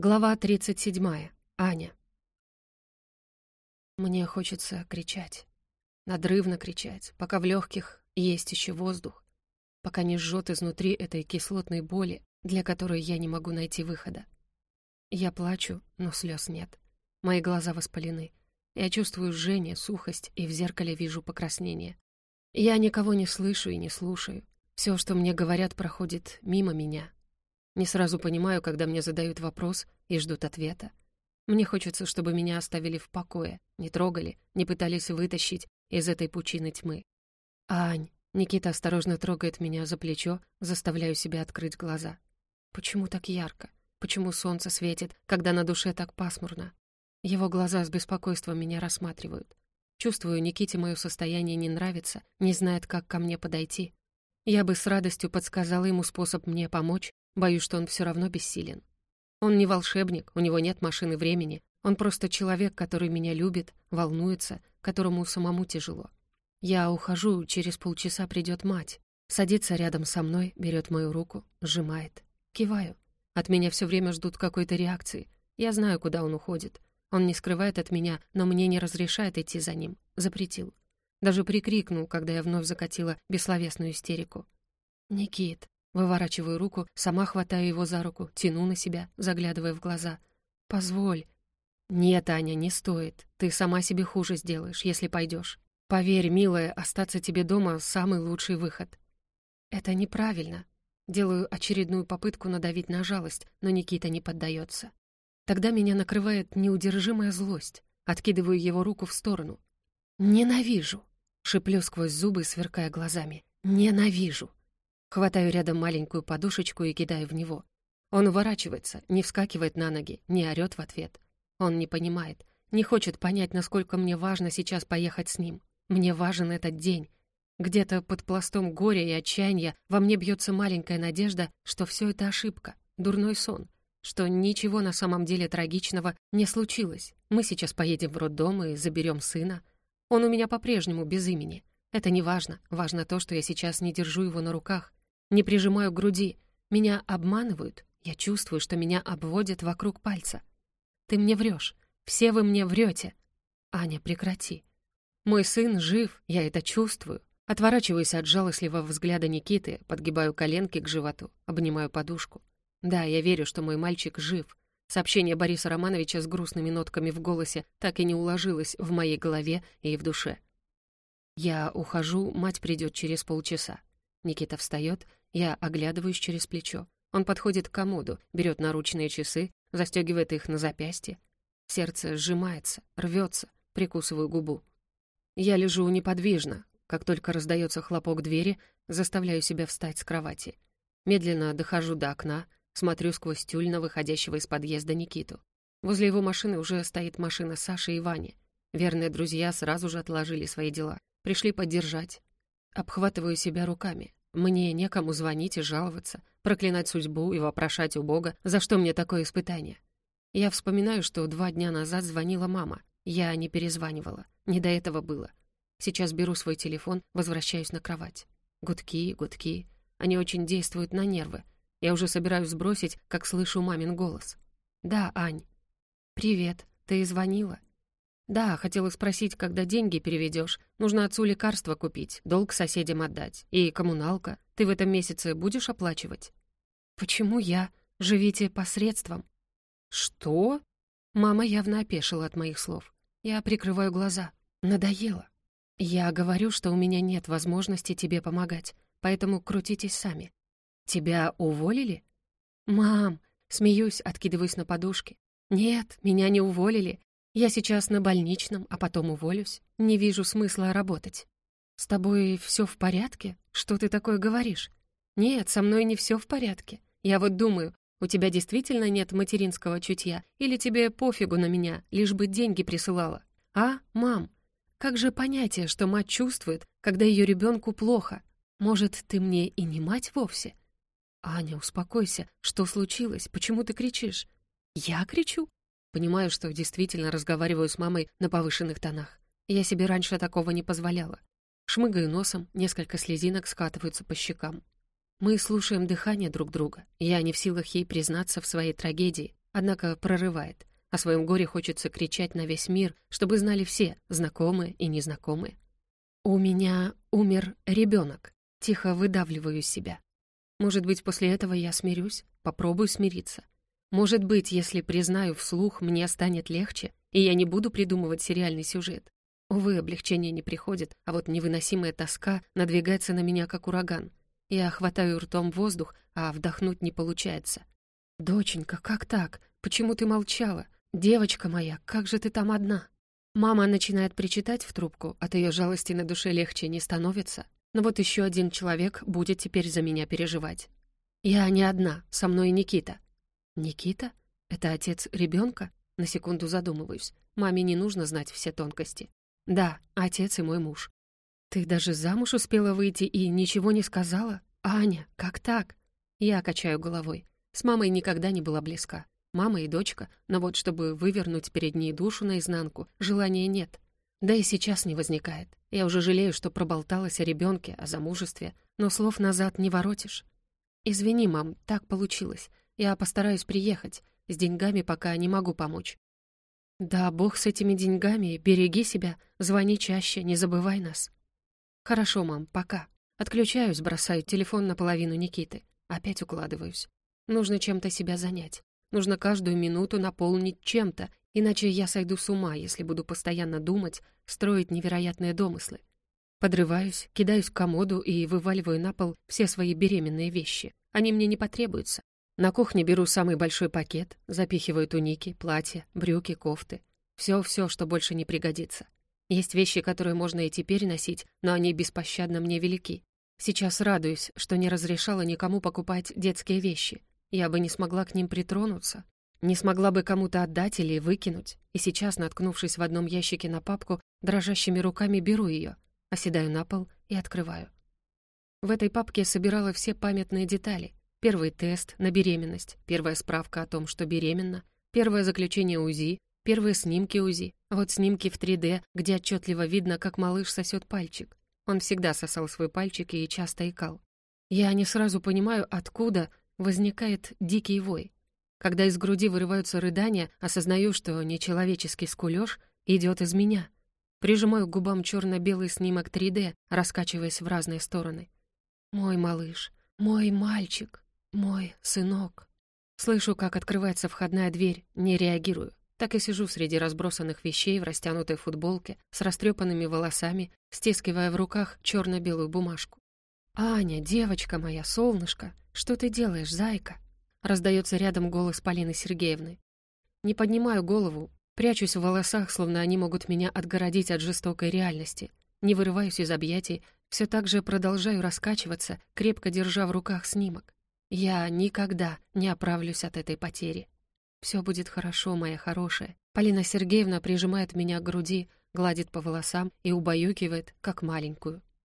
Глава 37. Аня. Мне хочется кричать. Надрывно кричать, пока в легких есть еще воздух, пока не жжет изнутри этой кислотной боли, для которой я не могу найти выхода. Я плачу, но слез нет. Мои глаза воспалены. Я чувствую жжение, сухость и в зеркале вижу покраснение. Я никого не слышу и не слушаю. Все, что мне говорят, проходит мимо меня, не сразу понимаю, когда мне задают вопрос и ждут ответа. Мне хочется, чтобы меня оставили в покое, не трогали, не пытались вытащить из этой пучины тьмы. «Ань!» Никита осторожно трогает меня за плечо, заставляю себя открыть глаза. Почему так ярко? Почему солнце светит, когда на душе так пасмурно? Его глаза с беспокойством меня рассматривают. Чувствую, Никите мое состояние не нравится, не знает, как ко мне подойти. Я бы с радостью подсказала ему способ мне помочь, Боюсь, что он все равно бессилен. Он не волшебник, у него нет машины времени. Он просто человек, который меня любит, волнуется, которому самому тяжело. Я ухожу, через полчаса придет мать. Садится рядом со мной, берет мою руку, сжимает. Киваю. От меня все время ждут какой-то реакции. Я знаю, куда он уходит. Он не скрывает от меня, но мне не разрешает идти за ним. Запретил. Даже прикрикнул, когда я вновь закатила бессловесную истерику. «Никит, Выворачиваю руку, сама хватаю его за руку, тяну на себя, заглядывая в глаза. «Позволь». «Нет, Аня, не стоит. Ты сама себе хуже сделаешь, если пойдешь. Поверь, милая, остаться тебе дома — самый лучший выход». «Это неправильно». Делаю очередную попытку надавить на жалость, но Никита не поддается. Тогда меня накрывает неудержимая злость. Откидываю его руку в сторону. «Ненавижу!» — шиплю сквозь зубы, сверкая глазами. «Ненавижу!» Хватаю рядом маленькую подушечку и кидаю в него. Он уворачивается, не вскакивает на ноги, не орёт в ответ. Он не понимает, не хочет понять, насколько мне важно сейчас поехать с ним. Мне важен этот день. Где-то под пластом горя и отчаяния во мне бьется маленькая надежда, что все это ошибка, дурной сон, что ничего на самом деле трагичного не случилось. Мы сейчас поедем в роддом и заберем сына. Он у меня по-прежнему без имени. Это не важно. Важно то, что я сейчас не держу его на руках, не прижимаю к груди. Меня обманывают. Я чувствую, что меня обводят вокруг пальца. Ты мне врешь. Все вы мне врете. Аня, прекрати. Мой сын жив, я это чувствую. Отворачиваюсь от жалостливого взгляда Никиты, подгибаю коленки к животу, обнимаю подушку. Да, я верю, что мой мальчик жив. Сообщение Бориса Романовича с грустными нотками в голосе так и не уложилось в моей голове и в душе. Я ухожу, мать придет через полчаса. Никита встает я оглядываюсь через плечо. Он подходит к комоду, берет наручные часы, застегивает их на запястье. Сердце сжимается, рвется, прикусываю губу. Я лежу неподвижно. Как только раздается хлопок двери, заставляю себя встать с кровати. Медленно дохожу до окна, смотрю сквозь тюль на выходящего из подъезда Никиту. Возле его машины уже стоит машина Саши и Вани. Верные друзья сразу же отложили свои дела. Пришли поддержать. Обхватываю себя руками. Мне некому звонить и жаловаться, проклинать судьбу и вопрошать у Бога, за что мне такое испытание. Я вспоминаю, что два дня назад звонила мама. Я не перезванивала. Не до этого было. Сейчас беру свой телефон, возвращаюсь на кровать. Гудки, гудки. Они очень действуют на нервы. Я уже собираюсь сбросить, как слышу мамин голос. «Да, Ань». «Привет. Ты звонила?» «Да, хотела спросить, когда деньги переведешь. Нужно отцу лекарства купить, долг соседям отдать. И коммуналка. Ты в этом месяце будешь оплачивать?» «Почему я? Живите посредством». «Что?» Мама явно опешила от моих слов. Я прикрываю глаза. Надоело. Я говорю, что у меня нет возможности тебе помогать, поэтому крутитесь сами. Тебя уволили? Мам, смеюсь, откидываюсь на подушке. Нет, меня не уволили. Я сейчас на больничном, а потом уволюсь. Не вижу смысла работать. С тобой все в порядке? Что ты такое говоришь? Нет, со мной не все в порядке. Я вот думаю, у тебя действительно нет материнского чутья или тебе пофигу на меня, лишь бы деньги присылала? А, мам? Как же понятие, что мать чувствует, когда ее ребенку плохо? Может, ты мне и не мать вовсе? Аня, успокойся. Что случилось? Почему ты кричишь? Я кричу? Понимаю, что действительно разговариваю с мамой на повышенных тонах. Я себе раньше такого не позволяла. Шмыгаю носом, несколько слезинок скатываются по щекам. Мы слушаем дыхание друг друга. Я не в силах ей признаться в своей трагедии. однако прорывает. О своем горе хочется кричать на весь мир, чтобы знали все, знакомые и незнакомые. «У меня умер ребенок. Тихо выдавливаю себя. Может быть, после этого я смирюсь, попробую смириться. Может быть, если признаю вслух, мне станет легче, и я не буду придумывать сериальный сюжет. Увы, облегчение не приходит, а вот невыносимая тоска надвигается на меня, как ураган. Я хватаю ртом воздух, а вдохнуть не получается. «Доченька, как так? Почему ты молчала? Девочка моя, как же ты там одна?» Мама начинает причитать в трубку, от ее жалости на душе легче не становится. Но вот еще один человек будет теперь за меня переживать. Я не одна, со мной Никита. Никита? Это отец ребенка? На секунду задумываюсь. Маме не нужно знать все тонкости. Да, отец и мой муж. Ты даже замуж успела выйти и ничего не сказала? Аня, как так? Я качаю головой. С мамой никогда не была близка. Мама и дочка, но вот чтобы вывернуть перед ней душу наизнанку, желания нет. Да и сейчас не возникает. Я уже жалею, что проболталась о ребенке, о замужестве, но слов назад не воротишь. «Извини, мам, так получилось. Я постараюсь приехать. С деньгами пока не могу помочь». «Да, бог с этими деньгами. Береги себя. Звони чаще, не забывай нас». «Хорошо, мам, пока». Отключаюсь, бросаю телефон наполовину Никиты. Опять укладываюсь. Нужно чем-то себя занять. Нужно каждую минуту наполнить чем-то, Иначе я сойду с ума, если буду постоянно думать, строить невероятные домыслы. Подрываюсь, кидаюсь к комоду и вываливаю на пол все свои беременные вещи. Они мне не потребуются. На кухне беру самый большой пакет, запихиваю туники, платья, брюки, кофты. Все-все, что больше не пригодится. Есть вещи, которые можно и теперь носить, но они беспощадно мне велики. Сейчас радуюсь, что не разрешала никому покупать детские вещи. Я бы не смогла к ним притронуться, не смогла бы кому-то отдать или выкинуть, и сейчас, наткнувшись в одном ящике на папку, дрожащими руками беру ее, оседаю на пол и открываю. В этой папке собирала все памятные детали. Первый тест на беременность, первая справка о том, что беременна, первое заключение УЗИ, первые снимки УЗИ, вот снимки в 3D, где отчетливо видно, как малыш сосет пальчик. Он всегда сосал свой пальчик и часто икал. Я не сразу понимаю, откуда возникает дикий вой. Когда из груди вырываются рыдания, осознаю, что нечеловеческий скулёж идет из меня. Прижимаю к губам черно белый снимок 3D, раскачиваясь в разные стороны. Мой малыш, мой мальчик, мой сынок. Слышу, как открывается входная дверь, не реагирую. Так и сижу среди разбросанных вещей в растянутой футболке, с растрепанными волосами, стискивая в руках черно белую бумажку. «Аня, девочка моя, солнышко, что ты делаешь, зайка?» Раздается рядом голос Полины Сергеевны. Не поднимаю голову, прячусь в волосах, словно они могут меня отгородить от жестокой реальности. Не вырываюсь из объятий, все так же продолжаю раскачиваться, крепко держа в руках снимок. Я никогда не оправлюсь от этой потери. Все будет хорошо, моя хорошая. Полина Сергеевна прижимает меня к груди, гладит по волосам и убаюкивает, как маленькую.